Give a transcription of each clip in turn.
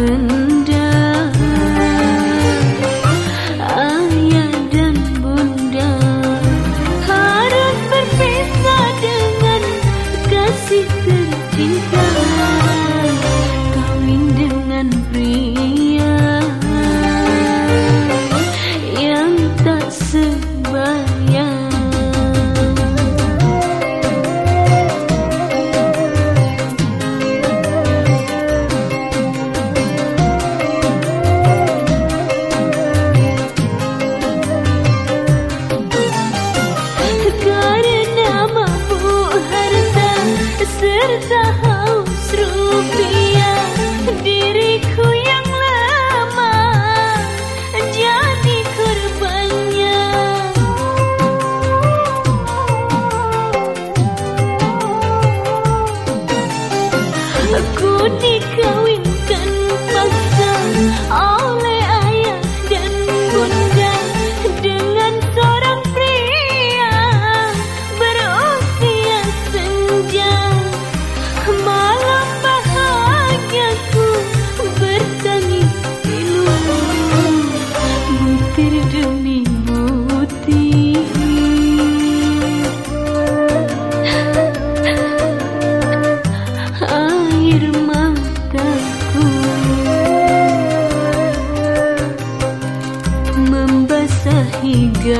yüzün terhaus rupiah diriku yang lama jadi korbannya. Aku nikah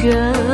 歌。